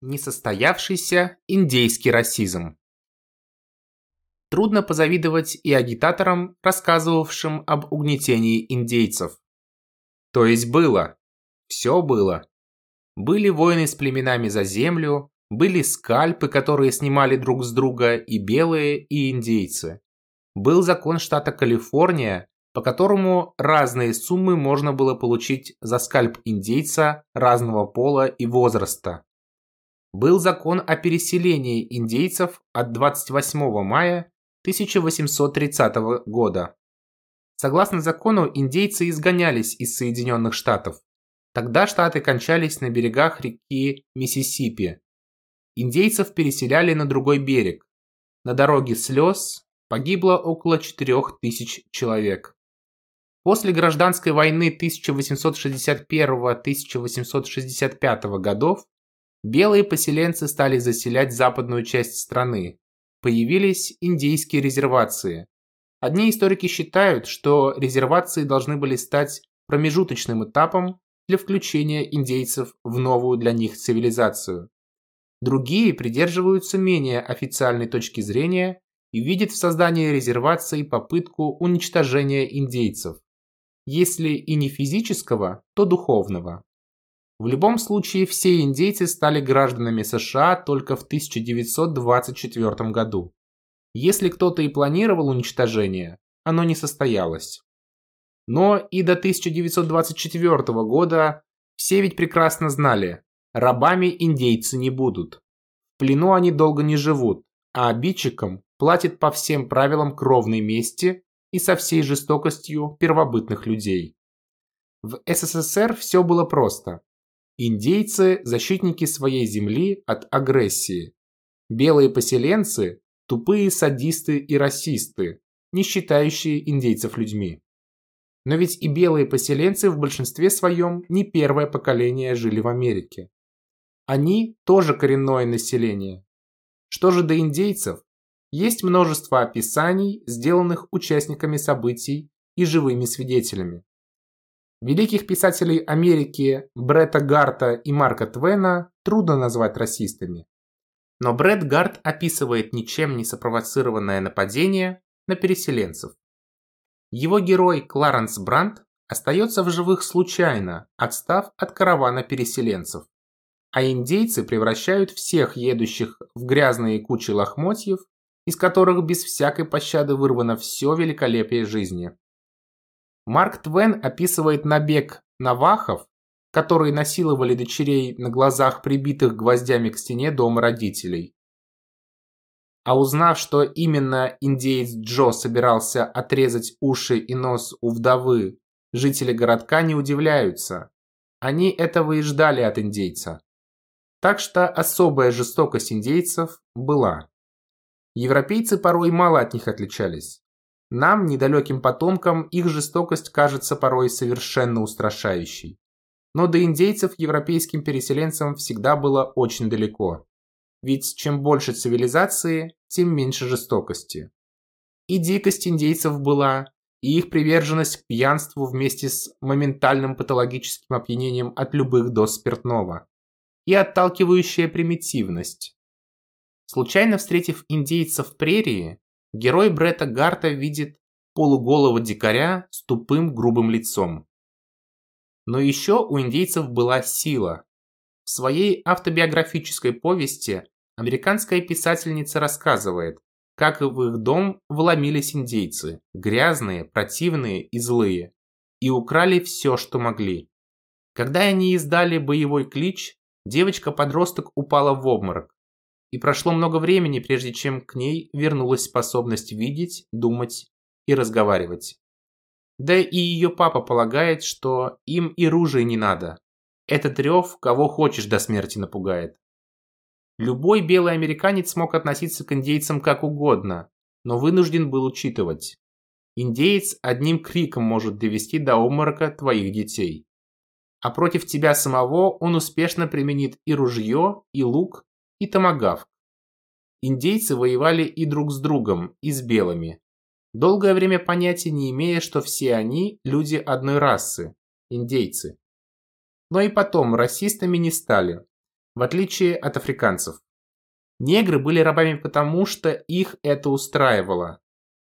Несостоявшийся индейский расизм. Трудно позавидовать и агитаторам, рассказывавшим об угнетении индейцев. То есть было. Все было. Были войны с племенами за землю, были скальпы, которые снимали друг с друга и белые, и индейцы. Был закон штата Калифорния, по которому разные суммы можно было получить за скальп индейца разного пола и возраста был закон о переселении индейцев от 28 мая 1830 года. Согласно закону, индейцы изгонялись из Соединенных Штатов. Тогда штаты кончались на берегах реки Миссисипи. Индейцев переселяли на другой берег. На дороге слез погибло около 4000 человек. После гражданской войны 1861-1865 годов белые поселенцы стали заселять западную часть страны. Появились индейские резервации. Одни историки считают, что резервации должны были стать промежуточным этапом для включения индейцев в новую для них цивилизацию. Другие придерживаются менее официальной точки зрения и видят в создании резерваций попытку уничтожения индейцев. Если и не физического, то духовного. В любом случае, все индейцы стали гражданами США только в 1924 году. Если кто-то и планировал уничтожение, оно не состоялось. Но и до 1924 года все ведь прекрасно знали, рабами индейцы не будут. В плену они долго не живут, а обидчикам платят по всем правилам кровной мести и со всей жестокостью первобытных людей. В СССР все было просто. Индейцы – защитники своей земли от агрессии. Белые поселенцы – тупые садисты и расисты, не считающие индейцев людьми. Но ведь и белые поселенцы в большинстве своем не первое поколение жили в Америке. Они тоже коренное население. Что же до индейцев? Есть множество описаний, сделанных участниками событий и живыми свидетелями. Великих писателей Америки Бретта Гарта и Марка Твена трудно назвать расистами. Но Бретт Гарт описывает ничем не сопровоцированное нападение на переселенцев. Его герой Кларенс Брандт остается в живых случайно, отстав от каравана переселенцев. А индейцы превращают всех едущих в грязные кучи лохмотьев, из которых без всякой пощады вырвано все великолепие жизни. Марк Твен описывает набег навахов, которые насиловали дочерей на глазах прибитых гвоздями к стене дома родителей. А узнав, что именно индеец Джо собирался отрезать уши и нос у вдовы, жители городка не удивляются. Они этого и ждали от индейца. Так что особая жестокость индейцев была. Европейцы порой мало от них отличались. Нам, недалеким потомкам, их жестокость кажется порой совершенно устрашающей. Но до индейцев европейским переселенцам всегда было очень далеко. Ведь чем больше цивилизации, тем меньше жестокости. И дикость индейцев была, и их приверженность к пьянству вместе с моментальным патологическим опьянением от любых доз спиртного. И отталкивающая примитивность. Случайно встретив индейцев в прерии, Герой Бретта Гарта видит полуголого дикаря с тупым грубым лицом. Но еще у индейцев была сила. В своей автобиографической повести американская писательница рассказывает, как в их дом вломились индейцы, грязные, противные и злые, и украли все, что могли. Когда они издали боевой клич, девочка-подросток упала в обморок и прошло много времени, прежде чем к ней вернулась способность видеть, думать и разговаривать. Да и ее папа полагает, что им и ружей не надо. Этот рев кого хочешь до смерти напугает. Любой белый американец мог относиться к индейцам как угодно, но вынужден был учитывать. Индеец одним криком может довести до обморока твоих детей. А против тебя самого он успешно применит и ружье, и лук, и томагавк. Индейцы воевали и друг с другом, и с белыми. Долгое время понятия не имея, что все они люди одной расы – индейцы. Но и потом расистами не стали. в отличие от африканцев. Негры были рабами потому, что их это устраивало.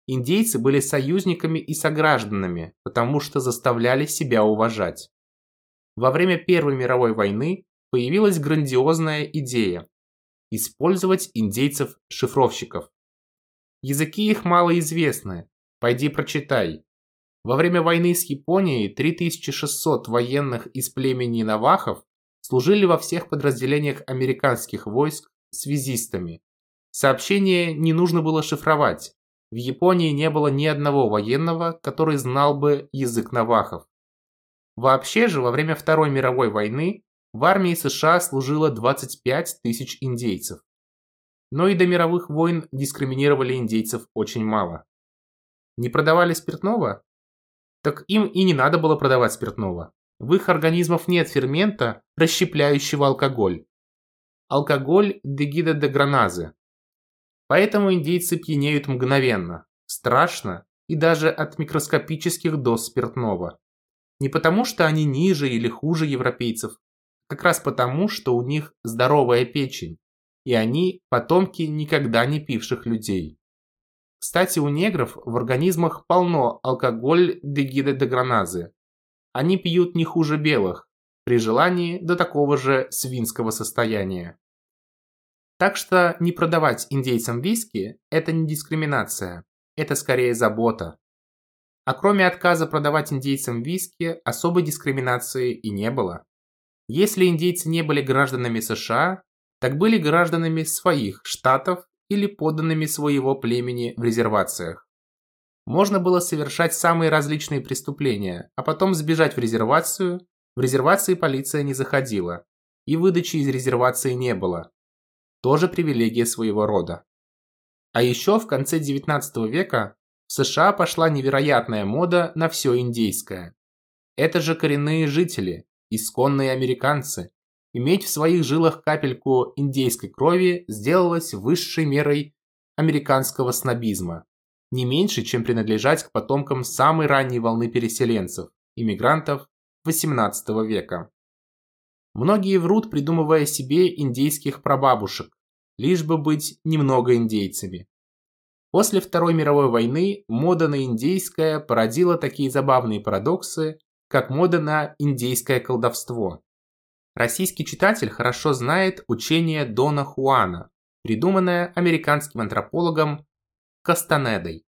Индейцы были союзниками и согражданами, потому что заставляли себя уважать. Во время Первой мировой войны появилась грандиозная идея – использовать индейцев-шифровщиков. Языки их мало известны, пойди прочитай. Во время войны с Японией 3600 военных из племени Навахов служили во всех подразделениях американских войск связистами. Сообщение не нужно было шифровать. В Японии не было ни одного военного, который знал бы язык навахов. Вообще же, во время Второй мировой войны в армии США служило 25 тысяч индейцев. Но и до мировых войн дискриминировали индейцев очень мало. Не продавали спиртного? Так им и не надо было продавать спиртного. В их организмах нет фермента, расщепляющего алкоголь. Алкоголь дегида де граназы. Поэтому индейцы пьянеют мгновенно, страшно и даже от микроскопических доз спиртного. Не потому, что они ниже или хуже европейцев, как раз потому, что у них здоровая печень, и они потомки никогда не пивших людей. Кстати, у негров в организмах полно алкоголь дегида де граназы. Они пьют не хуже белых, при желании до такого же свинского состояния. Так что не продавать индейцам виски – это не дискриминация, это скорее забота. А кроме отказа продавать индейцам виски, особой дискриминации и не было. Если индейцы не были гражданами США, так были гражданами своих штатов или подданными своего племени в резервациях. Можно было совершать самые различные преступления, а потом сбежать в резервацию. В резервации полиция не заходила, и выдачи из резервации не было тоже привилегия своего рода. А еще в конце 19 века в США пошла невероятная мода на все индейское. Это же коренные жители, исконные американцы. Иметь в своих жилах капельку индейской крови сделалось высшей мерой американского снобизма. Не меньше, чем принадлежать к потомкам самой ранней волны переселенцев, иммигрантов XVIII века. Многие врут, придумывая себе индейских прабабушек, лишь бы быть немного индейцами. После Второй мировой войны мода на индейское породила такие забавные парадоксы, как мода на индейское колдовство. Российский читатель хорошо знает учение Дона Хуана, придуманное американским антропологом Кастанедой.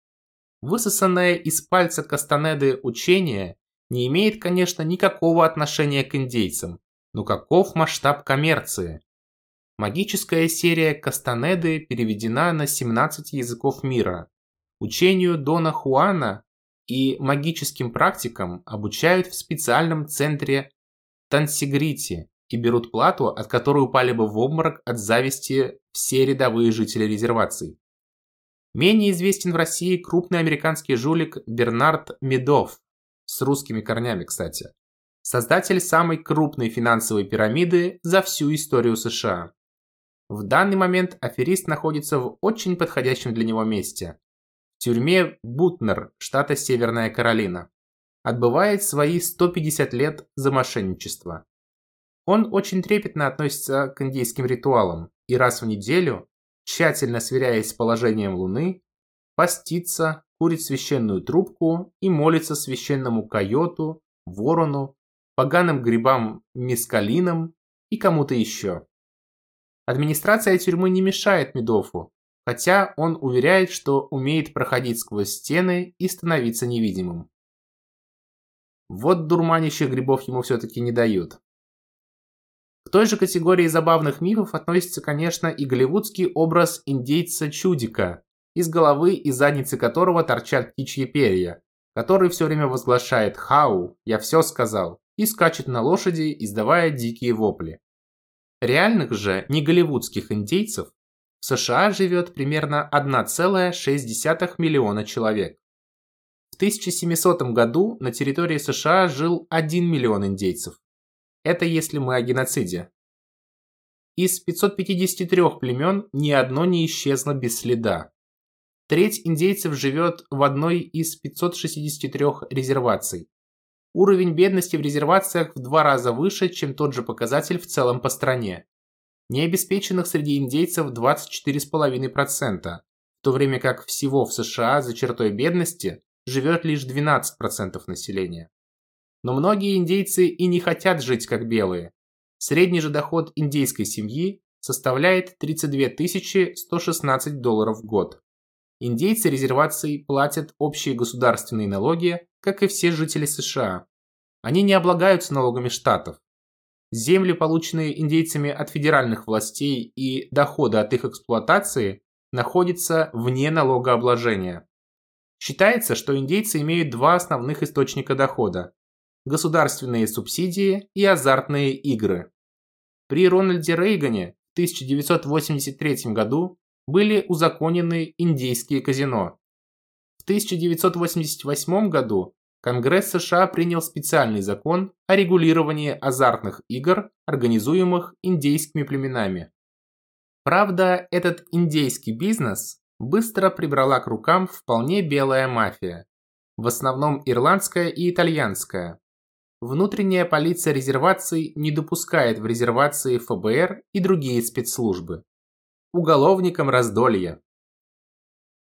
Высосанное из пальца Кастанеды учение не имеет, конечно, никакого отношения к индейцам, но каков масштаб коммерции? Магическая серия Кастанеды переведена на 17 языков мира. Учению Дона Хуана и магическим практикам обучают в специальном центре Тансигрити и берут плату, от которой упали бы в обморок от зависти все рядовые жители резерваций. Менее известен в России крупный американский жулик Бернард Медов, с русскими корнями, кстати создатель самой крупной финансовой пирамиды за всю историю США. В данный момент аферист находится в очень подходящем для него месте – тюрьме Бутнер, штата Северная Каролина. Отбывает свои 150 лет за мошенничество. Он очень трепетно относится к индейским ритуалам и раз в неделю, тщательно сверяясь с положением Луны, постится, курит священную трубку и молится священному койоту, ворону поганым грибам мискалинам и кому-то еще. Администрация тюрьмы не мешает Медофу, хотя он уверяет, что умеет проходить сквозь стены и становиться невидимым. Вот дурманящих грибов ему все-таки не дают. К той же категории забавных мифов относится, конечно, и голливудский образ индейца-чудика, из головы и задницы которого торчат птичьи перья, который все время возглашает «Хау, я все сказал» и скачет на лошади, издавая дикие вопли. Реальных же, не голливудских индейцев, в США живет примерно 1,6 миллиона человек. В 1700 году на территории США жил 1 миллион индейцев. Это если мы о геноциде. Из 553 племен ни одно не исчезло без следа. Треть индейцев живет в одной из 563 резерваций. Уровень бедности в резервациях в два раза выше, чем тот же показатель в целом по стране. Необеспеченных среди индейцев 24,5%, в то время как всего в США за чертой бедности живет лишь 12% населения. Но многие индейцы и не хотят жить как белые. Средний же доход индейской семьи составляет 32 116 долларов в год. Индейцы резерваций платят общие государственные налоги, как и все жители США. Они не облагаются налогами штатов. Земли, полученные индейцами от федеральных властей и доходы от их эксплуатации, находятся вне налогообложения. Считается, что индейцы имеют два основных источника дохода – государственные субсидии и азартные игры. При Рональде Рейгане в 1983 году были узаконены индейские казино. В 1988 году Конгресс США принял специальный закон о регулировании азартных игр, организуемых индейскими племенами. Правда, этот индейский бизнес быстро прибрала к рукам вполне белая мафия, в основном ирландская и итальянская. Внутренняя полиция резерваций не допускает в резервации ФБР и другие спецслужбы. Уголовникам раздолье.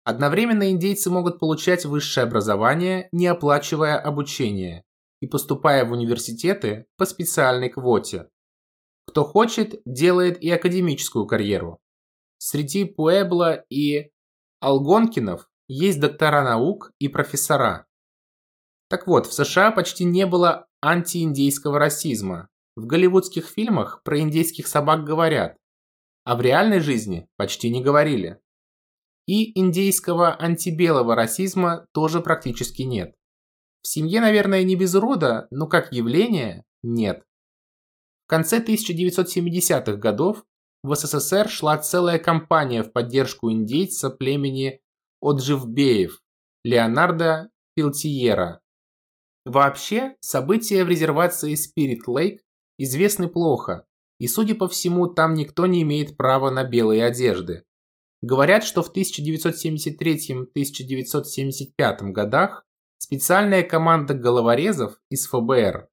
Одновременно индейцы могут получать высшее образование, не оплачивая обучение, и поступая в университеты по специальной квоте. Кто хочет, делает и академическую карьеру. Среди Пуэбло и Алгонкинов есть доктора наук и профессора. Так вот, в США почти не было антииндейского расизма. В голливудских фильмах про индейских собак говорят, а в реальной жизни почти не говорили. И индейского антибелого расизма тоже практически нет. В семье, наверное, не без рода, но как явление – нет. В конце 1970-х годов в СССР шла целая кампания в поддержку индейца племени Одживбеев Леонардо Пилтиера. Вообще, события в резервации Спирит Лейк известны плохо, и, судя по всему, там никто не имеет права на белые одежды. Говорят, что в 1973-1975 годах специальная команда головорезов из ФБР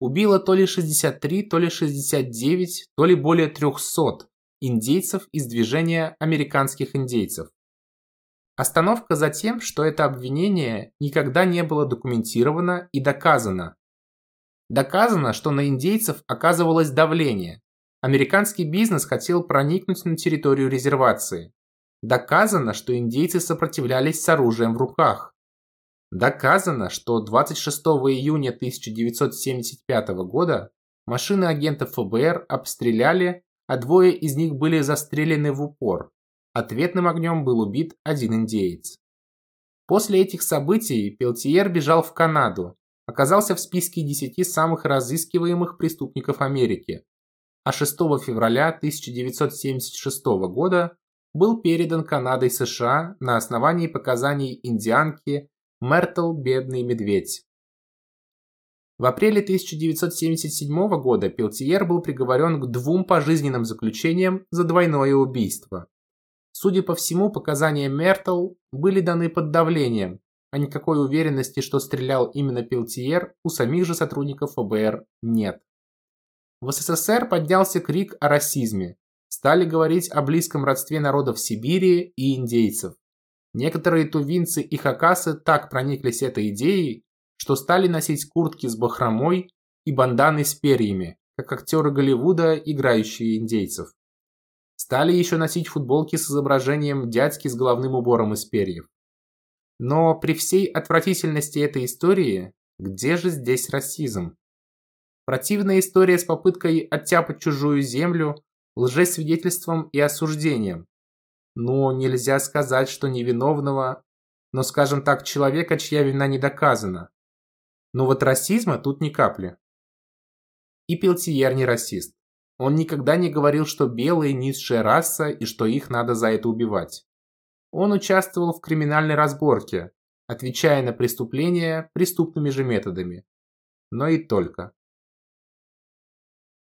убила то ли 63, то ли 69, то ли более 300 индейцев из движения американских индейцев. Остановка за тем, что это обвинение никогда не было документировано и доказано. Доказано, что на индейцев оказывалось давление. Американский бизнес хотел проникнуть на территорию резервации. Доказано, что индейцы сопротивлялись с оружием в руках. Доказано, что 26 июня 1975 года машины агентов ФБР обстреляли, а двое из них были застрелены в упор. Ответным огнем был убит один индеец. После этих событий Пелтиер бежал в Канаду, оказался в списке 10 самых разыскиваемых преступников Америки, а 6 февраля 1976 года был передан Канадой США на основании показаний индианки Мертл Бедный Медведь. В апреле 1977 года Пелтиер был приговорен к двум пожизненным заключениям за двойное убийство. Судя по всему, показания Мертл были даны под давлением, а никакой уверенности, что стрелял именно Пелтиер, у самих же сотрудников ФБР нет. В СССР поднялся крик о расизме, стали говорить о близком родстве народов Сибири и индейцев. Некоторые тувинцы и хакасы так прониклись этой идеей, что стали носить куртки с бахромой и банданы с перьями, как актеры Голливуда, играющие индейцев. Стали еще носить футболки с изображением дядьки с головным убором из перьев. Но при всей отвратительности этой истории, где же здесь расизм? Противная история с попыткой оттяпать чужую землю лжесвидетельством и осуждением. Но нельзя сказать, что невиновного, но, скажем так, человека, чья вина не доказана. Но вот расизма тут ни капли. И Пелтиер не расист. Он никогда не говорил, что белые низшая раса и что их надо за это убивать. Он участвовал в криминальной разборке, отвечая на преступления преступными же методами. Но и только.